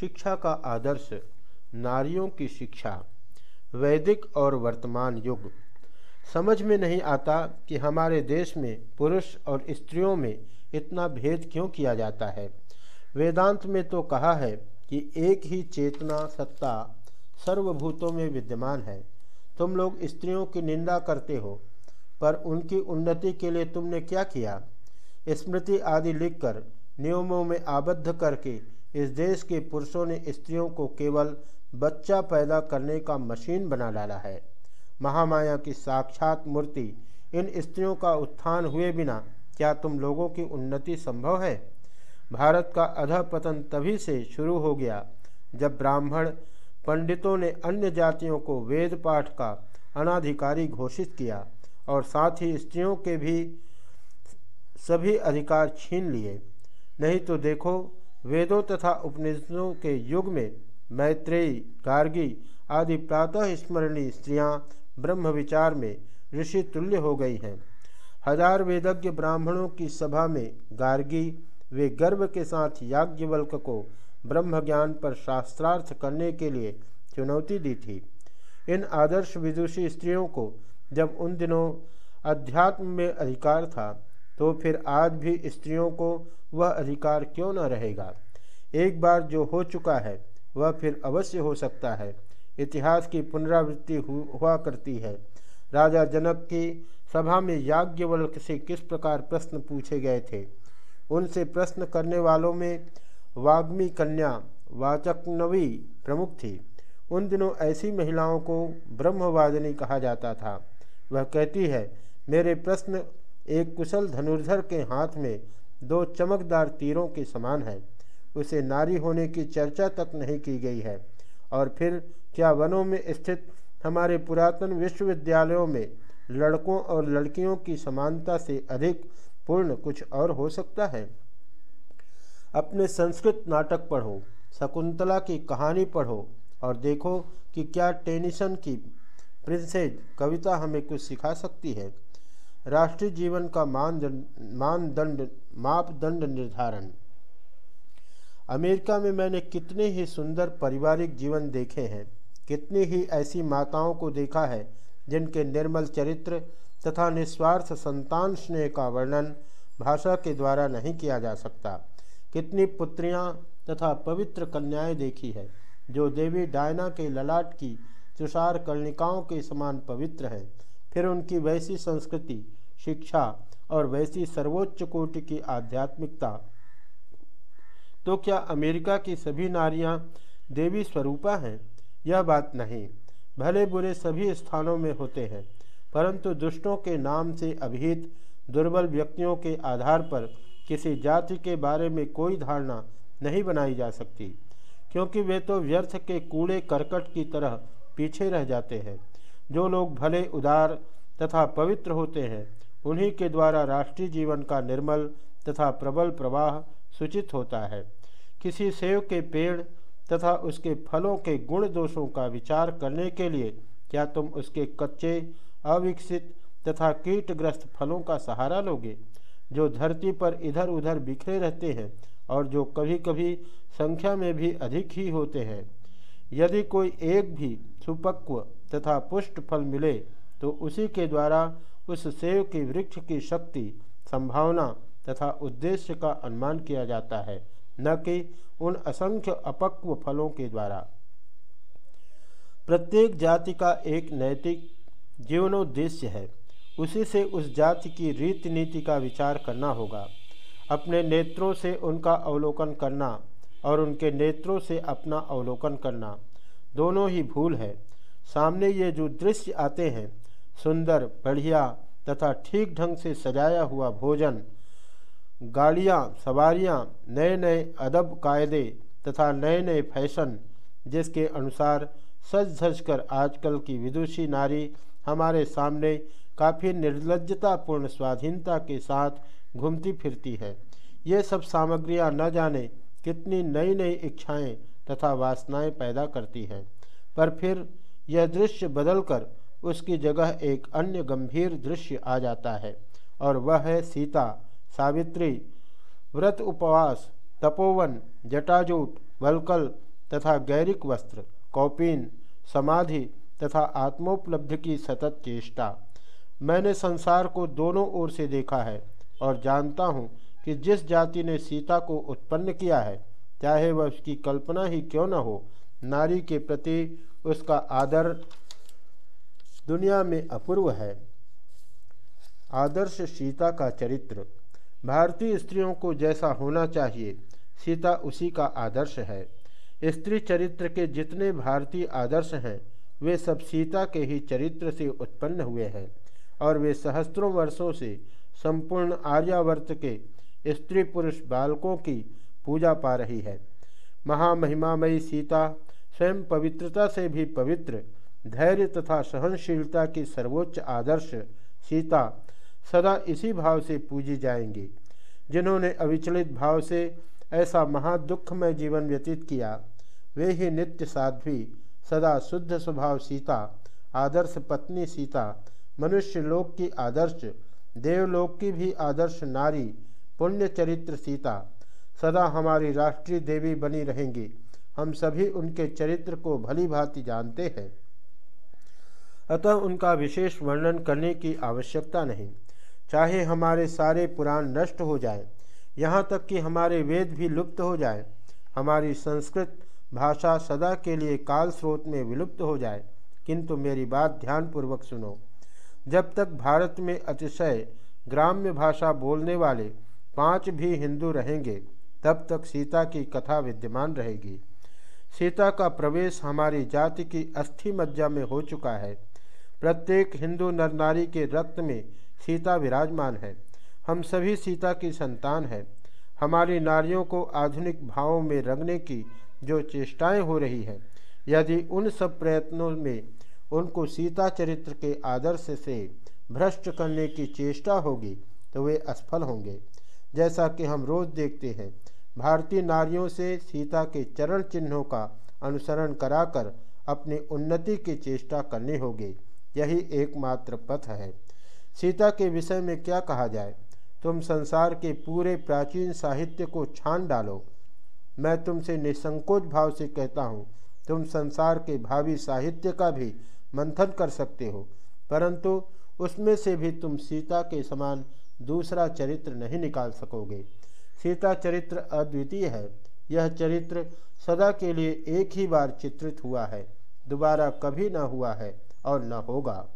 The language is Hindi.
शिक्षा का आदर्श, नारियों की शिक्षा, वैदिक और वर्तमान युग। समझ में नहीं आता कि हमारे देश में पुरुष और स्त्रियों में इतना भेद क्यों किया जाता है। वेदांत में तो कहा है कि एक ही चेतना, सत्ता सर्वभूतों में विद्यमान है। तुम लोग स्त्रियों की निंदा करते हो, पर उनकी उन्नति के लिए तुमने क्या किया? स्मृति आदि लिखकर, नियमों में आबद्ध करके इस देश के पुरुषों ने स्त्रियों को केवल बच्चा पैदा करने का मशीन बना डाला है। महामाया की साक्षात मूर्ति इन स्त्रियों का उत्थान हुए बिना क्या तुम लोगों की उन्नति संभव है? भारत का अधः पतन तभी से शुरू हो गया जब ब्राह्मण पंडितों ने अन्य जातियों को वेद पाठ का अनाधिकारी घोषित किया और साथ ही स्त्रियों के भी सभी अधिकार छीन लिए। नहीं तो देखो वेदों तथा उपनिषदों के युग में मैत्रेयी, गार्गी आदि प्रातः स्मरणीय स्त्रियाँ ब्रह्म विचार में ऋषि तुल्य हो गई हैं। हज़ार वेदज्ञ ब्राह्मणों की सभा में गार्गी, वे गर्भ के साथ याज्ञवल्क को ब्रह्म ज्ञान पर शास्त्रार्थ करने के लिए चुनौती दी थी। इन आदर्श विदुषी स्त्रियों को जब उन दिनों अध्यात्म में अधिकार था तो फिर आज भी स्त्रियों को वह अधिकार क्यों न रहेगा? एक बार जो हो चुका है, वह फिर अवश्य हो सकता है। इतिहास की पुनरावृत्ति हुआ करती है। राजा जनक की सभा में याज्ञवल्क से किस प्रकार प्रश्न पूछे गए थे? उनसे प्रश्न करने वालों में वाग्मी कन्या, वाचकनवी प्रमुख थी। उन दिनों ऐसी महिलाओं को ब्रह्मवादिनी कहा जाता था। वह कहती है, मेरे प्रश्न एक कुशल धनुर्धर के हाथ में दो चमकदार तीरों के समान है। उसे नारी होने की चर्चा तक नहीं की गई है। और फिर, क्या वनों में स्थित हमारे पुरातन विश्वविद्यालयों में लड़कों और लड़कियों की समानता से अधिक पूर्ण कुछ और हो सकता है? अपने संस्कृत नाटक पढ़ो, शकुंतला की कहानी पढ़ो और देखो कि क्या टेनिसन की प्रिंसेज कविता हमें कुछ सिखा सकती है। राष्ट्रीय जीवन का मानदंड मानदंड, मापदंड निर्धारण। अमेरिका में मैंने कितने ही सुंदर पारिवारिक जीवन देखे हैं, कितनी ही ऐसी माताओं को देखा है, जिनके निर्मल चरित्र तथा निस्वार्थ संतान स्नेह का वर्णन भाषा के द्वारा नहीं किया जा सकता। कितनी पुत्रियाँ तथा पवित्र कन्याएँ देखी है, जो देवी डायना के ललाट की तुषार कर्णिकाओं के समान पवित्र है। फिर उनकी वैसी संस्कृति शिक्षा और वैसी सर्वोच्च कोटि की आध्यात्मिकता। तो क्या अमेरिका की सभी नारियाँ देवी स्वरूपा हैं? यह बात नहीं। भले बुरे सभी स्थानों में होते हैं, परंतु दुष्टों के नाम से अभिहित दुर्बल व्यक्तियों के आधार पर किसी जाति के बारे में कोई धारणा नहीं बनाई जा सकती, क्योंकि वे तो व्यर्थ के कूड़े करकट की तरह पीछे रह जाते हैं। जो लोग भले उदार तथा पवित्र होते हैं उन्हीं के द्वारा राष्ट्रीय जीवन का निर्मल तथा प्रबल प्रवाह सूचित होता है। किसी सेव के पेड़ तथा उसके फलों के गुण दोषों का विचार करने के लिए क्या तुम उसके कच्चे, अविकसित तथा कीटग्रस्त फलों का सहारा लोगे, जो धरती पर इधर उधर बिखरे रहते हैं और जो कभी कभी संख्या में भी अधिक ही होते हैं? यदि कोई एक भी सुपक्व तथा पुष्ट फल मिले तो उसी के द्वारा उस सेव के वृक्ष की शक्ति, संभावना तथा उद्देश्य का अनुमान किया जाता है, न कि उन असंख्य अपक्व फलों के द्वारा। प्रत्येक जाति का एक नैतिक जीवनोद्देश्य है। उसी से उस जाति की रीति नीति का विचार करना होगा। अपने नेत्रों से उनका अवलोकन करना और उनके नेत्रों से अपना अवलोकन करना दोनों ही भूल है। सामने ये जो दृश्य आते हैं, सुंदर, बढ़िया तथा ठीक ढंग से सजाया हुआ भोजन, गाड़ियाँ, सवारियाँ नए नए अदब कायदे तथा नए नए फ़ैशन जिसके अनुसार सज धज कर आजकल की विदुषी नारी हमारे सामने काफ़ी निर्लजतापूर्ण स्वाधीनता के साथ घूमती फिरती है। ये सब सामग्रियाँ न जाने कितनी नई नई इच्छाएँ तथा वासनाएँ पैदा करती हैं। पर फिर यह दृश्य बदलकर उसकी जगह एक अन्य गंभीर दृश्य आ जाता है, और वह है सीता, सावित्री, व्रत उपवास, तपोवन, जटाजूट, वलकल तथा गैरिक वस्त्र, कौपीन, समाधि तथा आत्मोपलब्धि की सतत चेष्टा। मैंने संसार को दोनों ओर से देखा है और जानता हूँ कि जिस जाति ने सीता को उत्पन्न किया है, चाहे वह उसकी कल्पना ही क्यों न हो, नारी के प्रति उसका आदर दुनिया में अपूर्व है। आदर्श सीता का चरित्र। भारतीय स्त्रियों को जैसा होना चाहिए, सीता उसी का आदर्श है। स्त्री चरित्र के जितने भारतीय आदर्श हैं, वे सब सीता के ही चरित्र से उत्पन्न हुए हैं और वे सहस्त्रों वर्षों से संपूर्ण आर्यावर्त के स्त्री पुरुष बालकों की पूजा पा रही है। महामहिमामयी सीता स्वयं पवित्रता से भी पवित्र धैर्य तथा सहनशीलता की सर्वोच्च आदर्श सीता सदा इसी भाव से पूजी जाएँगी, जिन्होंने अविचलित भाव से ऐसा महादुखमय जीवन व्यतीत किया। वे ही नित्य साध्वी, सदा शुद्ध स्वभाव सीता, आदर्श पत्नी सीता, मनुष्य लोक की आदर्श, देवलोक की भी आदर्श नारी, पुण्य चरित्र सीता, सदा हमारी राष्ट्रीय देवी बनी रहेंगी। हम सभी उनके चरित्र को भली भांति जानते हैं। अतः उनका विशेष वर्णन करने की आवश्यकता नहीं। चाहे हमारे सारे पुराण नष्ट हो जाए, यहाँ तक कि हमारे वेद भी लुप्त हो जाए, हमारी संस्कृत भाषा सदा के लिए काल स्रोत में विलुप्त हो जाए, किंतु मेरी बात ध्यानपूर्वक सुनो। जब तक भारत में अतिशय ग्राम्य भाषा बोलने वाले पाँच भी हिंदू रहेंगे, तब तक सीता की कथा विद्यमान रहेगी। सीता का प्रवेश हमारी जाति की अस्थि मज्जा में हो चुका है। प्रत्येक हिंदू नर नारी के रक्त में सीता विराजमान है। हम सभी सीता की संतान हैं। हमारी नारियों को आधुनिक भावों में रंगने की जो चेष्टाएँ हो रही हैं, यदि उन सब प्रयत्नों में उनको सीता चरित्र के आदर्श से भ्रष्ट करने की चेष्टा होगी तो वे असफल होंगे। जैसा कि हम रोज देखते हैं, भारतीय नारियों से सीता के चरण चिन्हों का अनुसरण कराकर अपनी उन्नति की चेष्टा करनी होगी। यही एकमात्र पथ है। सीता के विषय में क्या कहा जाए? तुम संसार के पूरे प्राचीन साहित्य को छान डालो। मैं तुमसे निसंकोच भाव से कहता हूँ, तुम संसार के भावी साहित्य का भी मंथन कर सकते हो, परंतु उसमें से भी तुम सीता के समान दूसरा चरित्र नहीं निकाल सकोगे। सीता चरित्र अद्वितीय है। यह चरित्र सदा के लिए एक ही बार चित्रित हुआ है, दोबारा कभी न हुआ है। और न होगा।